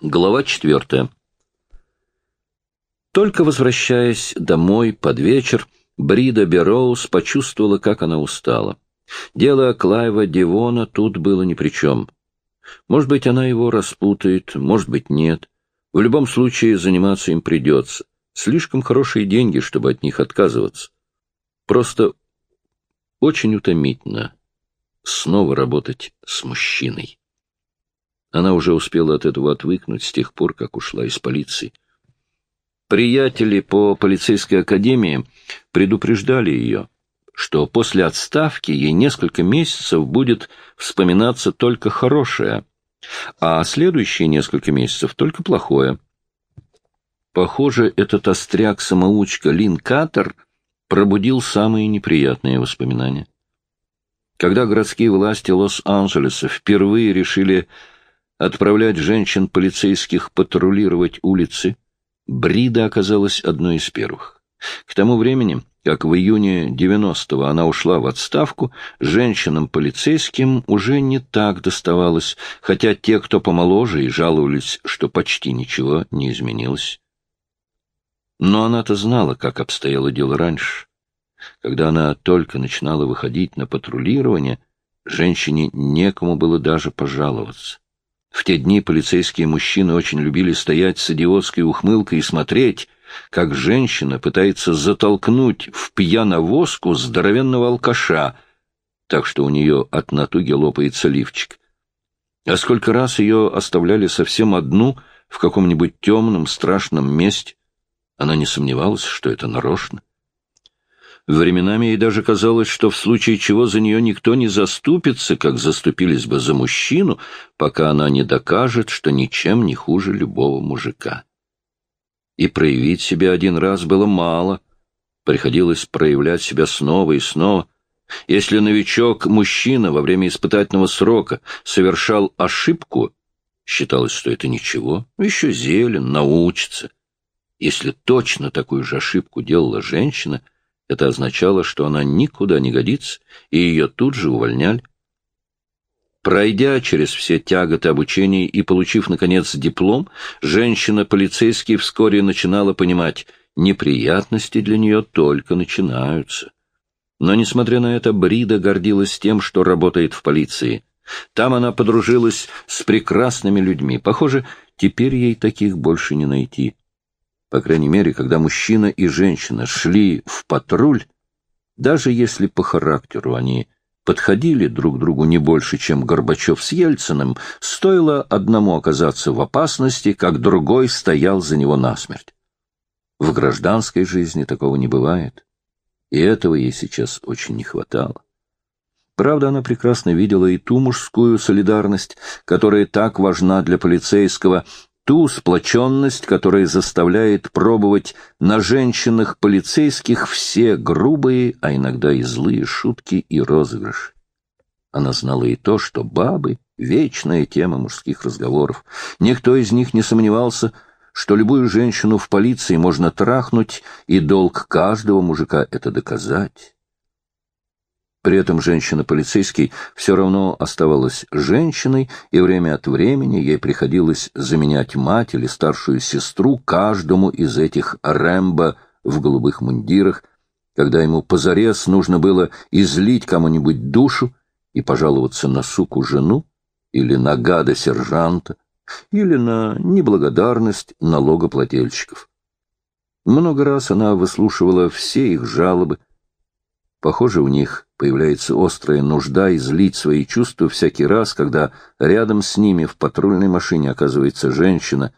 Глава четвертая. Только возвращаясь домой под вечер, Брида Берроуз почувствовала, как она устала. Дело Клайва Девона тут было ни при чем. Может быть, она его распутает, может быть, нет. В любом случае, заниматься им придется. Слишком хорошие деньги, чтобы от них отказываться. Просто очень утомительно снова работать с мужчиной. Она уже успела от этого отвыкнуть с тех пор, как ушла из полиции. Приятели по полицейской академии предупреждали ее, что после отставки ей несколько месяцев будет вспоминаться только хорошее, а следующие несколько месяцев только плохое. Похоже, этот остряк-самоучка Лин Каттер пробудил самые неприятные воспоминания. Когда городские власти Лос-Анджелеса впервые решили отправлять женщин-полицейских патрулировать улицы, Брида оказалась одной из первых. К тому времени, как в июне 90-го она ушла в отставку, женщинам-полицейским уже не так доставалось, хотя те, кто помоложе, и жаловались, что почти ничего не изменилось. Но она-то знала, как обстояло дело раньше. Когда она только начинала выходить на патрулирование, женщине некому было даже пожаловаться. В те дни полицейские мужчины очень любили стоять с идиотской ухмылкой и смотреть, как женщина пытается затолкнуть в пьяновозку здоровенного алкаша, так что у нее от натуги лопается лифчик. А сколько раз ее оставляли совсем одну в каком-нибудь темном страшном месте, она не сомневалась, что это нарочно. Временами ей даже казалось, что в случае чего за нее никто не заступится, как заступились бы за мужчину, пока она не докажет, что ничем не хуже любого мужика. И проявить себя один раз было мало. Приходилось проявлять себя снова и снова. Если новичок-мужчина во время испытательного срока совершал ошибку, считалось, что это ничего, еще зелен, научится. Если точно такую же ошибку делала женщина — это означало, что она никуда не годится, и ее тут же увольняли. Пройдя через все тяготы обучения и получив, наконец, диплом, женщина-полицейский вскоре начинала понимать, неприятности для нее только начинаются. Но, несмотря на это, Брида гордилась тем, что работает в полиции. Там она подружилась с прекрасными людьми. Похоже, теперь ей таких больше не найти. По крайней мере, когда мужчина и женщина шли в патруль, даже если по характеру они подходили друг другу не больше, чем Горбачев с Ельциным, стоило одному оказаться в опасности, как другой стоял за него насмерть. В гражданской жизни такого не бывает, и этого ей сейчас очень не хватало. Правда, она прекрасно видела и ту мужскую солидарность, которая так важна для полицейского, ту сплоченность, которая заставляет пробовать на женщинах полицейских все грубые, а иногда и злые шутки и розыгрыши. Она знала и то, что бабы — вечная тема мужских разговоров. Никто из них не сомневался, что любую женщину в полиции можно трахнуть, и долг каждого мужика — это доказать. При этом женщина-полицейский все равно оставалась женщиной, и время от времени ей приходилось заменять мать или старшую сестру каждому из этих Рэмбо в голубых мундирах, когда ему позарез нужно было излить кому-нибудь душу и пожаловаться на суку жену или на гада сержанта, или на неблагодарность налогоплательщиков. Много раз она выслушивала все их жалобы, Похоже, у них появляется острая нужда излить свои чувства всякий раз, когда рядом с ними в патрульной машине оказывается женщина.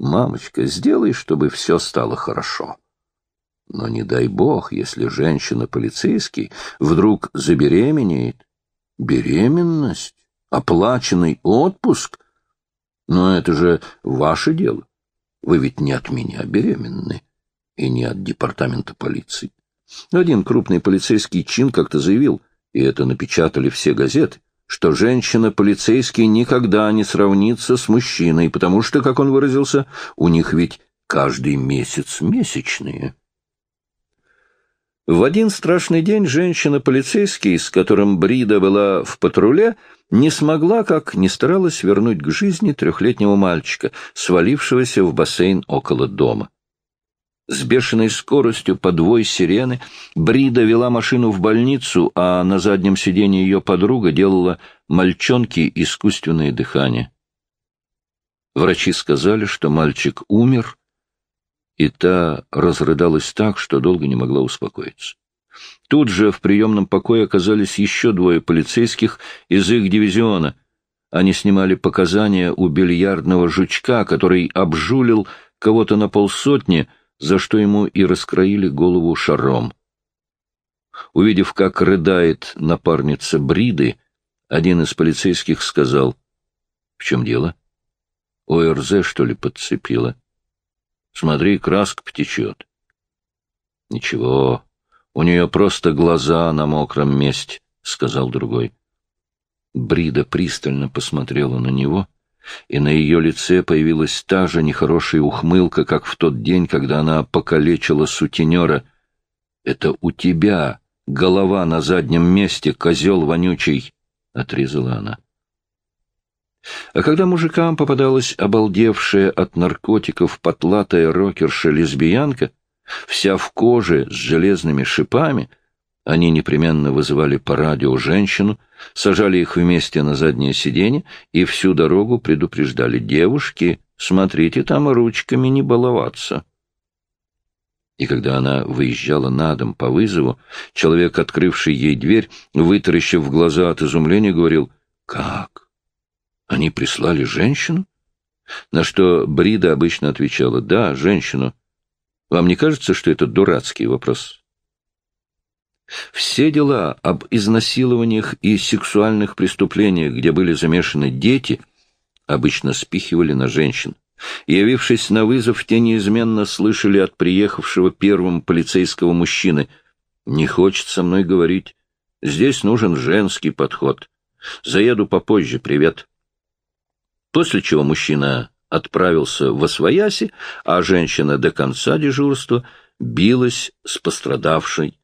«Мамочка, сделай, чтобы все стало хорошо». Но не дай бог, если женщина-полицейский вдруг забеременеет. Беременность? Оплаченный отпуск? Но это же ваше дело. Вы ведь не от меня беременны и не от департамента полиции. Один крупный полицейский чин как-то заявил, и это напечатали все газеты, что женщина-полицейский никогда не сравнится с мужчиной, потому что, как он выразился, у них ведь каждый месяц месячные. В один страшный день женщина-полицейский, с которым Брида была в патруле, не смогла, как ни старалась, вернуть к жизни трехлетнего мальчика, свалившегося в бассейн около дома. С бешеной скоростью по двой сирены Брида вела машину в больницу, а на заднем сиденье ее подруга делала мальчонке искусственное дыхание. Врачи сказали, что мальчик умер, и та разрыдалась так, что долго не могла успокоиться. Тут же в приемном покое оказались еще двое полицейских из их дивизиона. Они снимали показания у бильярдного жучка, который обжулил кого-то на полсотни, за что ему и раскроили голову шаром. Увидев, как рыдает напарница Бриды, один из полицейских сказал, «В чем дело? ОРЗ, что ли, подцепила?» Смотри, краска потечет. — Ничего, у нее просто глаза на мокром месте, — сказал другой. Брида пристально посмотрела на него, и на ее лице появилась та же нехорошая ухмылка, как в тот день, когда она покалечила сутенера. — Это у тебя голова на заднем месте, козел вонючий, — отрезала она. — а когда мужикам попадалась обалдевшая от наркотиков потлатая рокерша-лесбиянка, вся в коже с железными шипами, они непременно вызывали по радио женщину, сажали их вместе на заднее сиденье и всю дорогу предупреждали девушки, смотрите там ручками не баловаться. И когда она выезжала на дом по вызову, человек, открывший ей дверь, вытаращив глаза от изумления, говорил «Как? Они прислали женщину? На что Брида обычно отвечала, да, женщину. Вам не кажется, что это дурацкий вопрос? Все дела об изнасилованиях и сексуальных преступлениях, где были замешаны дети, обычно спихивали на женщин. Явившись на вызов, те неизменно слышали от приехавшего первым полицейского мужчины «Не хочет со мной говорить. Здесь нужен женский подход. Заеду попозже, привет» после чего мужчина отправился в освояси, а женщина до конца дежурства билась с пострадавшей,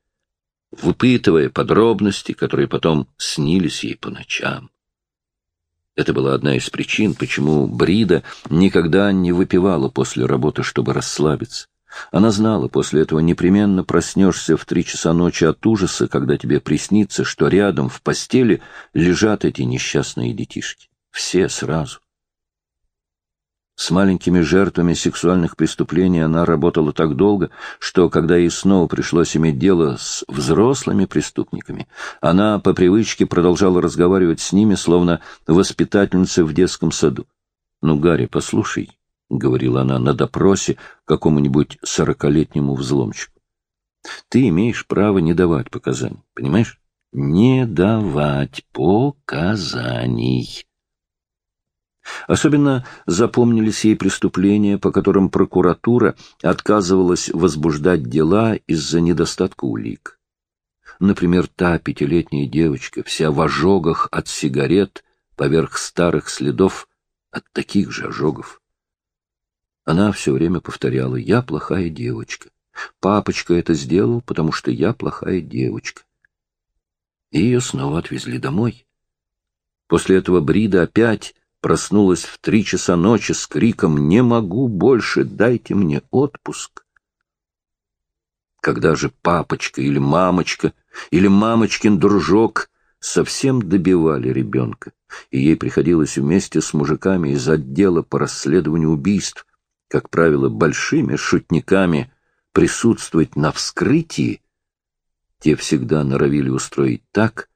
выпытывая подробности, которые потом снились ей по ночам. Это была одна из причин, почему Брида никогда не выпивала после работы, чтобы расслабиться. Она знала, после этого непременно проснешься в три часа ночи от ужаса, когда тебе приснится, что рядом в постели лежат эти несчастные детишки. Все сразу. С маленькими жертвами сексуальных преступлений она работала так долго, что, когда ей снова пришлось иметь дело с взрослыми преступниками, она по привычке продолжала разговаривать с ними, словно воспитательница в детском саду. «Ну, Гарри, послушай», — говорила она на допросе какому-нибудь сорокалетнему взломчику, — «ты имеешь право не давать показаний, понимаешь? Не давать показаний». Особенно запомнились ей преступления, по которым прокуратура отказывалась возбуждать дела из-за недостатка улик. Например, та пятилетняя девочка, вся в ожогах от сигарет, поверх старых следов от таких же ожогов. Она все время повторяла «Я плохая девочка». Папочка это сделал, потому что я плохая девочка. И ее снова отвезли домой. После этого Брида опять проснулась в три часа ночи с криком «Не могу больше, дайте мне отпуск!» Когда же папочка или мамочка, или мамочкин дружок совсем добивали ребенка, и ей приходилось вместе с мужиками из отдела по расследованию убийств, как правило, большими шутниками, присутствовать на вскрытии, те всегда норовили устроить так,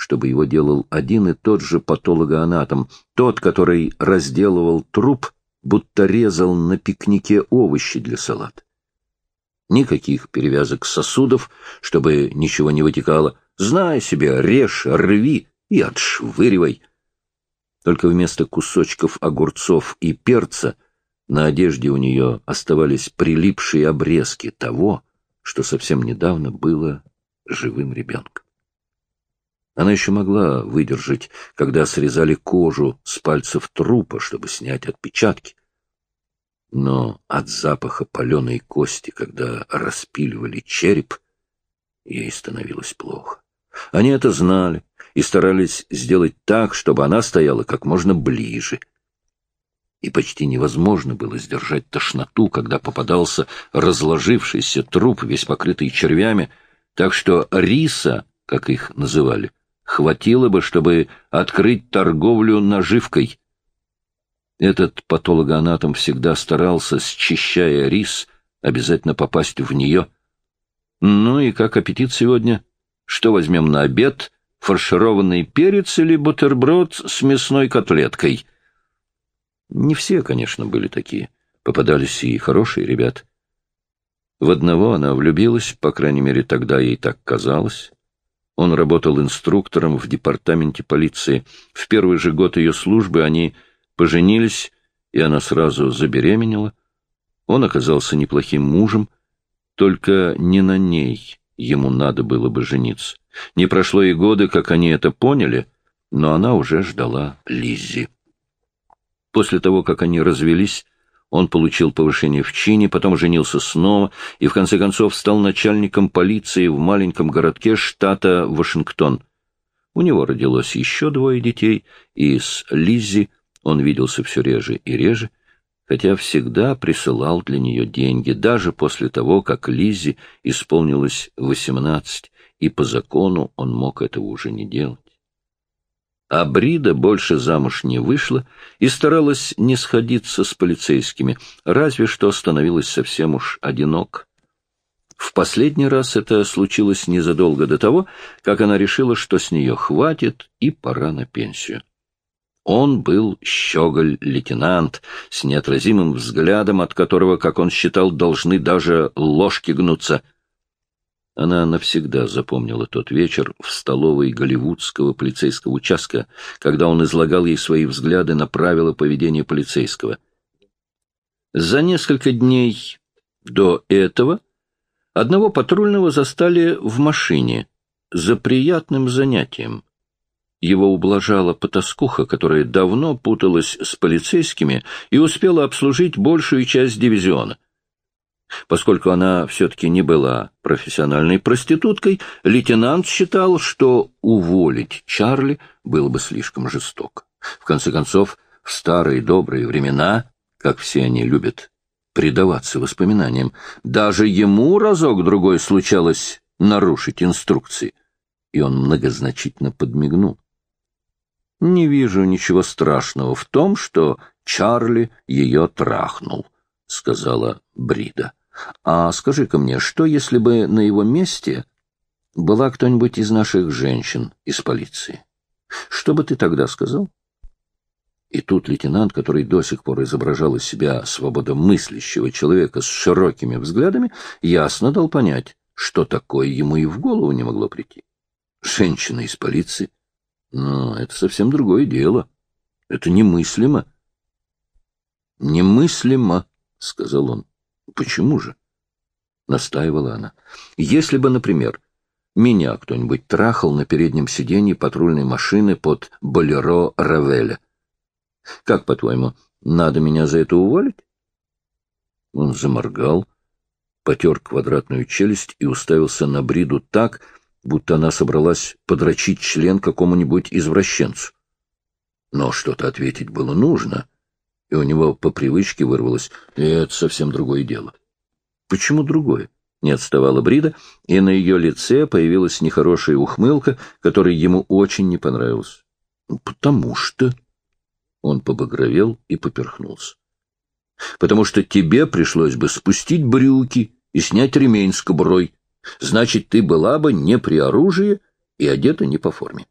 чтобы его делал один и тот же патологоанатом, тот, который разделывал труп, будто резал на пикнике овощи для салата. Никаких перевязок сосудов, чтобы ничего не вытекало. Знай себе, режь, рви и отшвыривай. Только вместо кусочков огурцов и перца на одежде у нее оставались прилипшие обрезки того, что совсем недавно было живым ребенком. Она еще могла выдержать, когда срезали кожу с пальцев трупа, чтобы снять отпечатки. Но от запаха паленой кости, когда распиливали череп, Ей становилось плохо. Они это знали и старались сделать так, чтобы она стояла как можно ближе. И почти невозможно было сдержать тошноту, когда попадался разложившийся труп, весь покрытый червями, так что риса, как их называли, хватило бы, чтобы открыть торговлю наживкой. Этот патологоанатом всегда старался, счищая рис, обязательно попасть в нее. Ну и как аппетит сегодня? Что возьмем на обед? Фаршированный перец или бутерброд с мясной котлеткой? Не все, конечно, были такие. Попадались и хорошие ребят. В одного она влюбилась, по крайней мере, тогда ей так казалось. Он работал инструктором в департаменте полиции. В первый же год ее службы они поженились, и она сразу забеременела. Он оказался неплохим мужем, только не на ней ему надо было бы жениться. Не прошло и года, как они это поняли, но она уже ждала Лиззи. После того, как они развелись, он получил повышение в чине, потом женился снова и, в конце концов, стал начальником полиции в маленьком городке штата Вашингтон. У него родилось еще двое детей, и с Лиззи он виделся все реже и реже, хотя всегда присылал для нее деньги, даже после того, как Лиззи исполнилось восемнадцать, и по закону он мог этого уже не делать. А Брида больше замуж не вышла и старалась не сходиться с полицейскими, разве что становилась совсем уж одинок. В последний раз это случилось незадолго до того, как она решила, что с нее хватит и пора на пенсию. Он был щеголь-лейтенант с неотразимым взглядом, от которого, как он считал, должны даже ложки гнуться — она навсегда запомнила тот вечер в столовой голливудского полицейского участка, когда он излагал ей свои взгляды на правила поведения полицейского. За несколько дней до этого одного патрульного застали в машине за приятным занятием. Его ублажала потаскуха, которая давно путалась с полицейскими и успела обслужить большую часть дивизиона — Поскольку она все-таки не была профессиональной проституткой, лейтенант считал, что уволить Чарли было бы слишком жестоко. В конце концов, в старые добрые времена, как все они любят предаваться воспоминаниям, даже ему разок-другой случалось нарушить инструкции, и он многозначительно подмигнул. «Не вижу ничего страшного в том, что Чарли ее трахнул», — сказала Брида. А скажи-ка мне, что если бы на его месте была кто-нибудь из наших женщин из полиции? Что бы ты тогда сказал? И тут лейтенант, который до сих пор изображал из себя свободомыслящего человека с широкими взглядами, ясно дал понять, что такое ему и в голову не могло прийти. Женщина из полиции? Но это совсем другое дело. Это немыслимо. Немыслимо, — сказал он. Почему же? Настаивала она. Если бы, например, меня кто-нибудь трахал на переднем сиденье патрульной машины под болеро Равеля. Как, по-твоему, надо меня за это уволить? Он заморгал, потер квадратную челюсть и уставился на Бриду так, будто она собралась подрочить член какому-нибудь извращенцу. Но что-то ответить было нужно — и у него по привычке вырвалось «это совсем другое дело». «Почему другое?» — не отставала Брида, и на ее лице появилась нехорошая ухмылка, которая ему очень не понравилась. «Ну, «Потому что...» Он побагровел и поперхнулся. «Потому что тебе пришлось бы спустить брюки и снять ремень с кобурой. Значит, ты была бы не при оружии и одета не по форме».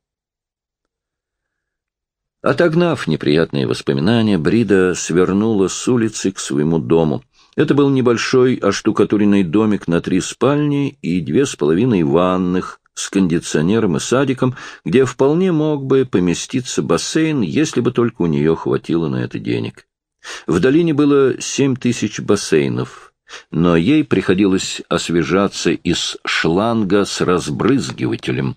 Отогнав неприятные воспоминания, Брида свернула с улицы к своему дому. Это был небольшой оштукатуренный домик на три спальни и две с половиной ванных с кондиционером и садиком, где вполне мог бы поместиться бассейн, если бы только у нее хватило на это денег. В долине было семь тысяч бассейнов, но ей приходилось освежаться из шланга с разбрызгивателем.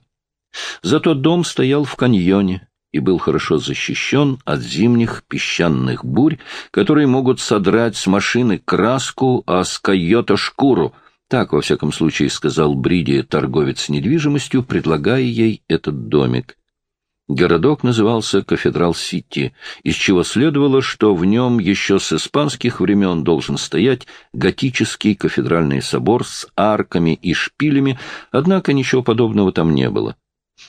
Зато дом стоял в каньоне, и был хорошо защищен от зимних песчаных бурь, которые могут содрать с машины краску, а с койота шкуру, Так, во всяком случае, сказал Бриди, торговец недвижимостью, предлагая ей этот домик. Городок назывался Кафедрал-Сити, из чего следовало, что в нем еще с испанских времен должен стоять готический кафедральный собор с арками и шпилями, однако ничего подобного там не было.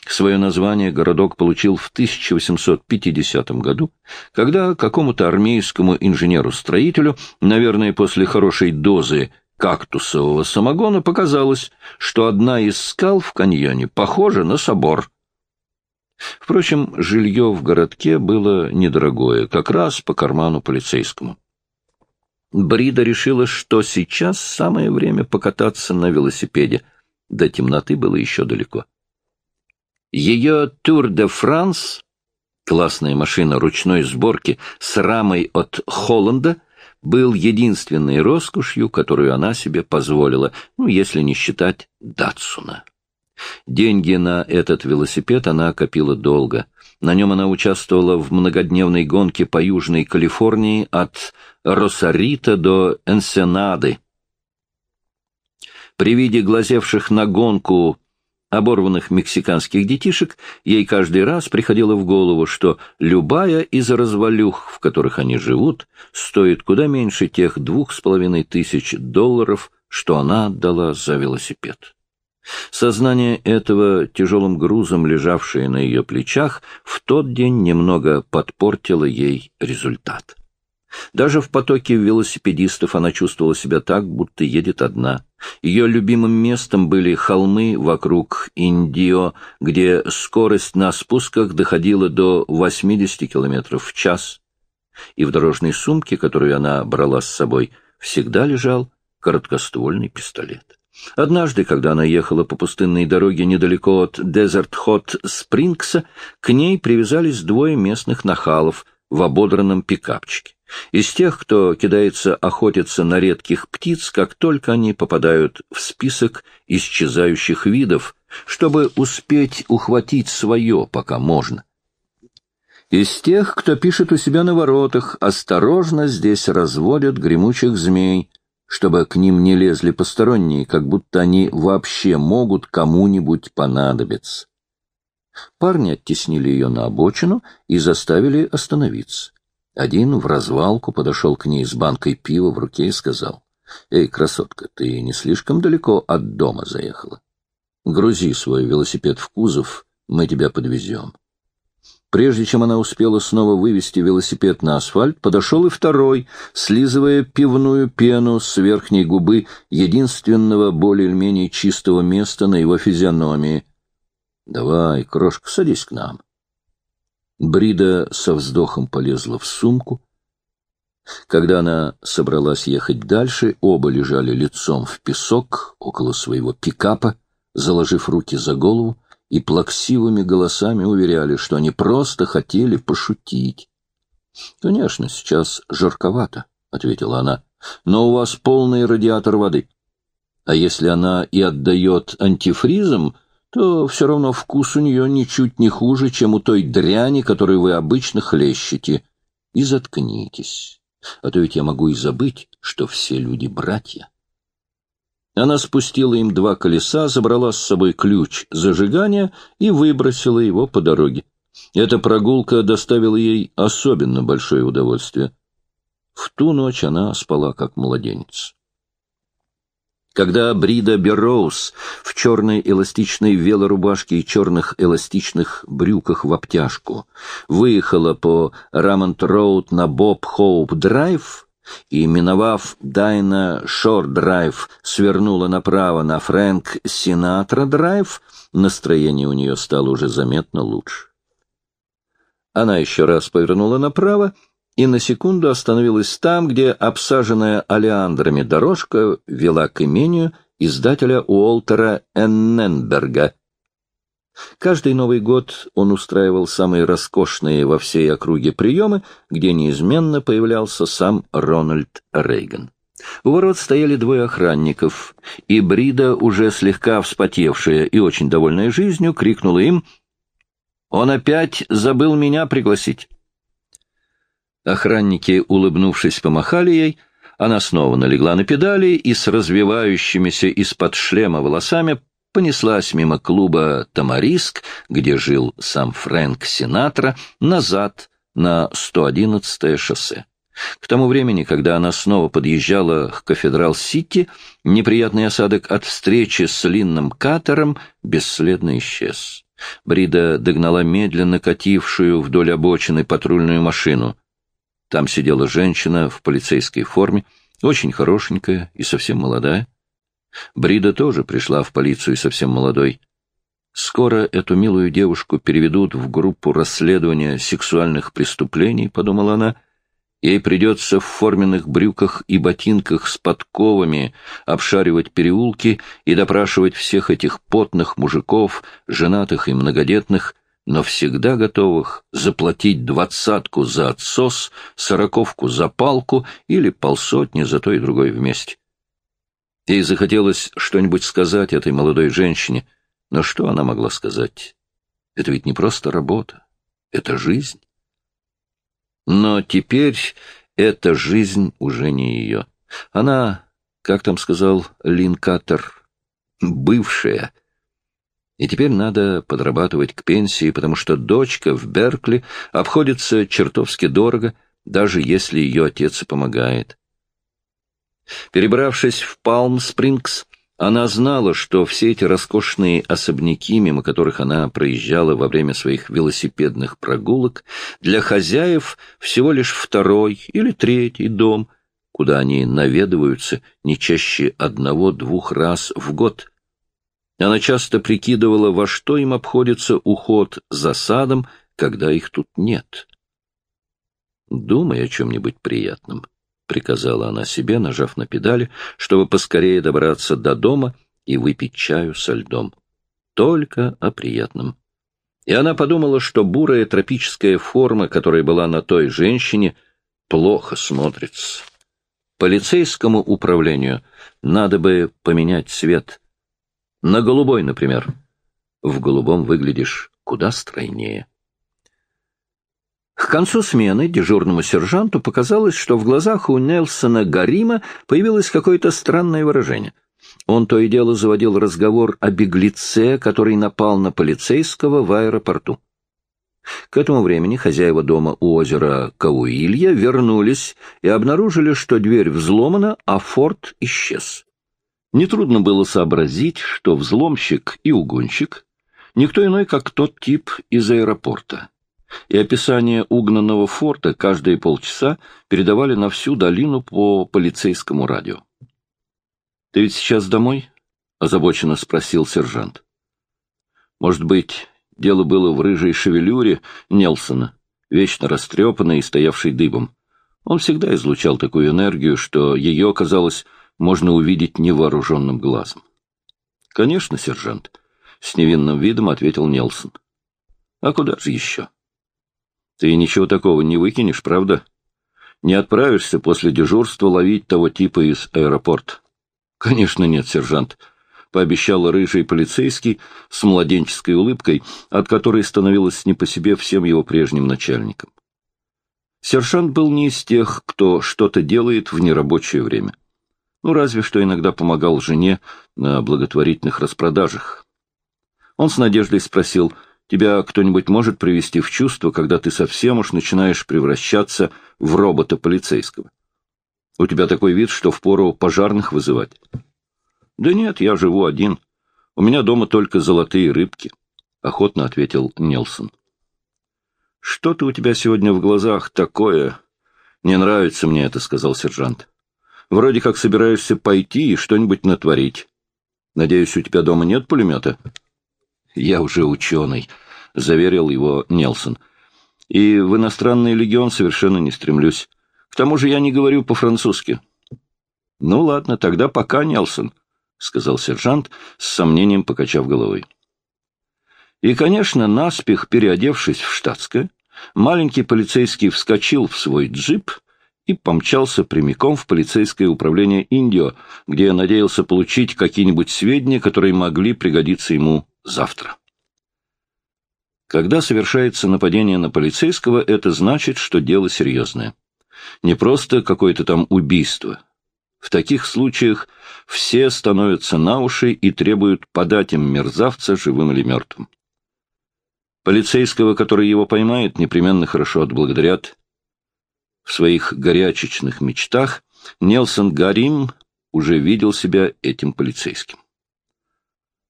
Свое название городок получил в 1850 году, когда какому-то армейскому инженеру-строителю, наверное, после хорошей дозы кактусового самогона, показалось, что одна из скал в каньоне похожа на собор. Впрочем, жилье в городке было недорогое, как раз по карману полицейскому. Брида решила, что сейчас самое время покататься на велосипеде. До темноты было еще далеко. Ее «Тур де Франс» — классная машина ручной сборки с рамой от Холланда — был единственной роскошью, которую она себе позволила, ну, если не считать Датсуна. Деньги на этот велосипед она копила долго. На нем она участвовала в многодневной гонке по Южной Калифорнии от Росарита до Энсенады. При виде глазевших на гонку оборванных мексиканских детишек, ей каждый раз приходило в голову, что любая из развалюх, в которых они живут, стоит куда меньше тех двух с половиной тысяч долларов, что она отдала за велосипед. Сознание этого, тяжелым грузом лежавшее на ее плечах, в тот день немного подпортило ей результат. Даже в потоке велосипедистов она чувствовала себя так, будто едет одна. Ее любимым местом были холмы вокруг Индио, где скорость на спусках доходила до 80 км в час. И в дорожной сумке, которую она брала с собой, всегда лежал короткоствольный пистолет. Однажды, когда она ехала по пустынной дороге недалеко от Дезерт-Хот Спрингса, к ней привязались двое местных нахалов в ободранном пикапчике. Из тех, кто кидается охотиться на редких птиц, как только они попадают в список исчезающих видов, чтобы успеть ухватить свое, пока можно. Из тех, кто пишет у себя на воротах, осторожно здесь разводят гремучих змей, чтобы к ним не лезли посторонние, как будто они вообще могут кому-нибудь понадобиться. Парни оттеснили ее на обочину и заставили остановиться. Один в развалку подошел к ней с банкой пива в руке и сказал, «Эй, красотка, ты не слишком далеко от дома заехала? Грузи свой велосипед в кузов, мы тебя подвезем». Прежде чем она успела снова вывести велосипед на асфальт, подошел и второй, слизывая пивную пену с верхней губы единственного более или менее чистого места на его физиономии. — Давай, крошка, садись к нам. Брида со вздохом полезла в сумку. Когда она собралась ехать дальше, оба лежали лицом в песок около своего пикапа, заложив руки за голову, и плаксивыми голосами уверяли, что они просто хотели пошутить. — Конечно, сейчас жарковато, — ответила она, — но у вас полный радиатор воды. А если она и отдает антифризом, то все равно вкус у нее ничуть не хуже, чем у той дряни, которую вы обычно хлещете. И заткнитесь, а то ведь я могу и забыть, что все люди братья. Она спустила им два колеса, забрала с собой ключ зажигания и выбросила его по дороге. Эта прогулка доставила ей особенно большое удовольствие. В ту ночь она спала как младенец. Когда Брида Берроуз в черной эластичной велорубашке и черных эластичных брюках в обтяжку выехала по Рамон-Роуд на Боб-Хоуп-Драйв, и, миновав Дайна Шор-драйв, свернула направо на Фрэнк Синатра-драйв, настроение у нее стало уже заметно лучше. Она еще раз повернула направо и на секунду остановилась там, где обсаженная олеандрами дорожка вела к имению издателя Уолтера Энненберга, Каждый Новый год он устраивал самые роскошные во всей округе приемы, где неизменно появлялся сам Рональд Рейган. У ворот стояли двое охранников, и Брида, уже слегка вспотевшая и очень довольная жизнью, крикнула им «Он опять забыл меня пригласить». Охранники, улыбнувшись, помахали ей, Она снова налегла на педали и с развивающимися из-под шлема волосами понеслась мимо клуба «Тамариск», где жил сам Фрэнк Синатра, назад на 111-е шоссе. К тому времени, когда она снова подъезжала к Кафедрал-Сити, неприятный осадок от встречи с Линном Катером бесследно исчез. Брида догнала медленно катившую вдоль обочины патрульную машину. Там сидела женщина в полицейской форме, очень хорошенькая и совсем молодая. Брида тоже пришла в полицию совсем молодой. Скоро эту милую девушку переведут в группу расследования сексуальных преступлений, подумала она. Ей придется в форменных брюках и ботинках с подковами обшаривать переулки и допрашивать всех этих потных мужиков, женатых и многодетных, но всегда готовых заплатить двадцатку за отсос, сороковку за палку или полсотни за то и другое вместе. Ей захотелось что-нибудь сказать этой молодой женщине, но что она могла сказать? Это ведь не просто работа, это жизнь. Но теперь эта жизнь уже не ее. Она, как там сказал Лин Каттер, бывшая. И теперь надо подрабатывать к пенсии, потому что дочка в Беркли обходится чертовски дорого, даже если ее отец помогает. Перебравшись в Палм-Спрингс, она знала, что все эти роскошные особняки, мимо которых она проезжала во время своих велосипедных прогулок, для хозяев всего лишь второй или третий дом, куда они наведываются не чаще одного-двух раз в год. Она часто прикидывала, во что им обходится уход за садом, когда их тут нет. Думай о чем-нибудь приятном. — приказала она себе, нажав на педали, чтобы поскорее добраться до дома и выпить чаю со льдом. Только о приятном. И она подумала, что бурая тропическая форма, которая была на той женщине, плохо смотрится. Полицейскому управлению надо бы поменять цвет. На голубой, например. В голубом выглядишь куда стройнее. К концу смены дежурному сержанту показалось, что в глазах у Нельсона Гарима появилось какое-то странное выражение. Он то и дело заводил разговор о беглеце, который напал на полицейского в аэропорту. К этому времени хозяева дома у озера Кауилья вернулись и обнаружили, что дверь взломана, а форт исчез. Нетрудно было сообразить, что взломщик и угонщик — никто иной, как тот тип из аэропорта и описание угнанного форта каждые полчаса передавали на всю долину по полицейскому радио. «Ты ведь сейчас домой?» — озабоченно спросил сержант. «Может быть, дело было в рыжей шевелюре Нелсона, вечно растрепанной и стоявшей дыбом. Он всегда излучал такую энергию, что ее, казалось, можно увидеть невооруженным глазом». «Конечно, сержант», — с невинным видом ответил Нелсон. «А куда же еще?» Ты ничего такого не выкинешь, правда? Не отправишься после дежурства ловить того типа из аэропорта? Конечно нет, сержант, — пообещал рыжий полицейский с младенческой улыбкой, от которой становилось не по себе всем его прежним начальникам. Сержант был не из тех, кто что-то делает в нерабочее время. Ну, разве что иногда помогал жене на благотворительных распродажах. Он с надеждой спросил — Тебя кто-нибудь может привести в чувство, когда ты совсем уж начинаешь превращаться в робота полицейского? У тебя такой вид, что впору пожарных вызывать. Да нет, я живу один. У меня дома только золотые рыбки, — охотно ответил Нелсон. Что-то у тебя сегодня в глазах такое... Не нравится мне это, — сказал сержант. Вроде как собираешься пойти и что-нибудь натворить. Надеюсь, у тебя дома нет пулемета? — «Я уже ученый», — заверил его Нелсон. «И в иностранный легион совершенно не стремлюсь. К тому же я не говорю по-французски». «Ну ладно, тогда пока, Нелсон», — сказал сержант, с сомнением покачав головой. И, конечно, наспех переодевшись в штатское, маленький полицейский вскочил в свой джип и помчался прямиком в полицейское управление Индио, где надеялся получить какие-нибудь сведения, которые могли пригодиться ему завтра. Когда совершается нападение на полицейского, это значит, что дело серьезное. Не просто какое-то там убийство. В таких случаях все становятся на уши и требуют подать им мерзавца живым или мертвым. Полицейского, который его поймает, непременно хорошо отблагодарят. В своих горячечных мечтах Нелсон Гарим уже видел себя этим полицейским.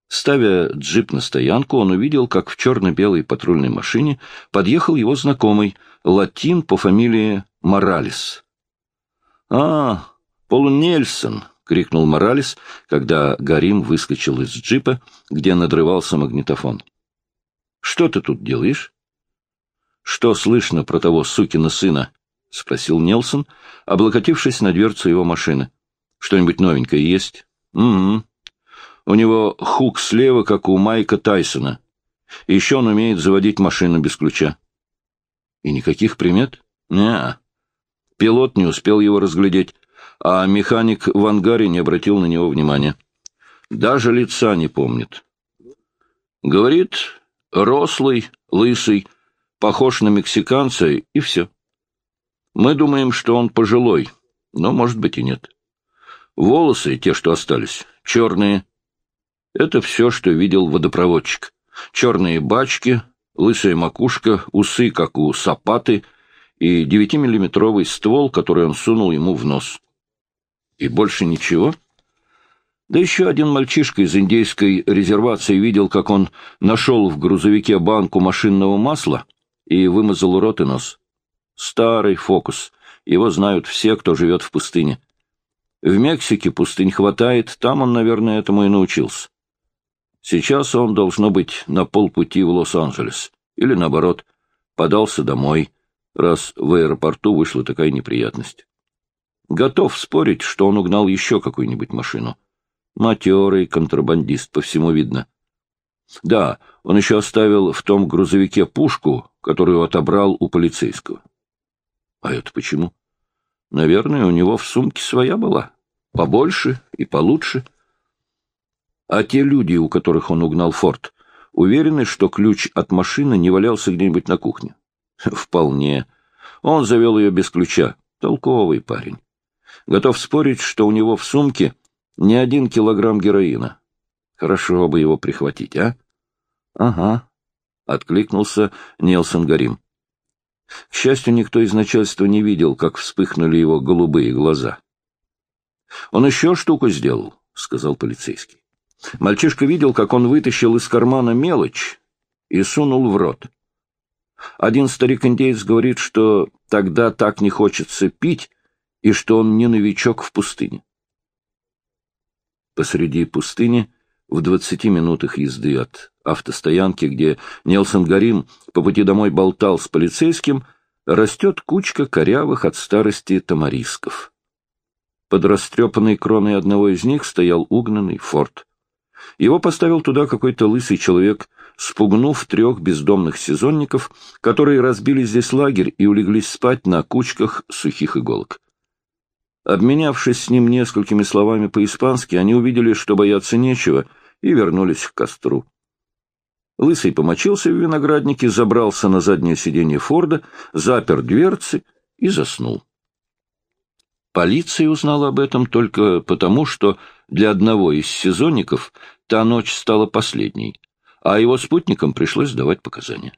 Ставя джип на стоянку, он увидел, как в черно-белой патрульной машине подъехал его знакомый, латин по фамилии Моралес. «А, Пол Нельсон!» — крикнул Моралес, когда Гарим выскочил из джипа, где надрывался магнитофон. «Что ты тут делаешь?» «Что слышно про того сукина сына?» — спросил Нелсон, облокотившись на дверцу его машины. «Что-нибудь новенькое есть?» «Угу. У него хук слева, как у Майка Тайсона. Еще он умеет заводить машину без ключа». «И никаких примет?» «Не. Пилот не успел его разглядеть, а механик в ангаре не обратил на него внимания. Даже лица не помнит. Говорит, рослый, лысый, похож на мексиканца, и все. Мы думаем, что он пожилой, но, может быть, и нет. Волосы, те, что остались, черные. Это все, что видел водопроводчик. Черные бачки, лысая макушка, усы, как у сапаты, и девятимиллиметровый ствол, который он сунул ему в нос. И больше ничего? Да еще один мальчишка из индейской резервации видел, как он нашел в грузовике банку машинного масла и вымазал рот и нос. Старый фокус. Его знают все, кто живет в пустыне. В Мексике пустынь хватает, там он, наверное, этому и научился. Сейчас он, должно быть, на полпути в Лос-Анджелес. Или, наоборот, подался домой, раз в аэропорту вышла такая неприятность. Готов спорить, что он угнал еще какую-нибудь машину. Матерый контрабандист, по всему видно. Да, он еще оставил в том грузовике пушку, которую отобрал у полицейского. А это почему? Наверное, у него в сумке своя была. Побольше и получше. А те люди, у которых он угнал форт, уверены, что ключ от машины не валялся где-нибудь на кухне? Вполне. Он завел ее без ключа. Толковый парень. Готов спорить, что у него в сумке не один килограмм героина. Хорошо бы его прихватить, а? — Ага, — откликнулся Нелсон Гарим. К счастью, никто из начальства не видел, как вспыхнули его голубые глаза. — Он еще штуку сделал, — сказал полицейский. Мальчишка видел, как он вытащил из кармана мелочь и сунул в рот. Один старик-индеец говорит, что тогда так не хочется пить, и что он не новичок в пустыне. Посреди пустыни, в двадцати минутах езды от автостоянки, где Нелсон Гарим по пути домой болтал с полицейским, растет кучка корявых от старости тамарисков. Под растрепанной кроной одного из них стоял угнанный форт. Его поставил туда какой-то лысый человек, спугнув трех бездомных сезонников, которые разбили здесь лагерь и улеглись спать на кучках сухих иголок. Обменявшись с ним несколькими словами по-испански, они увидели, что бояться нечего, и вернулись к костру. Лысый помочился в винограднике, забрался на заднее сиденье Форда, запер дверцы и заснул. Полиция узнала об этом только потому, что для одного из сезонников та ночь стала последней, а его спутникам пришлось давать показания.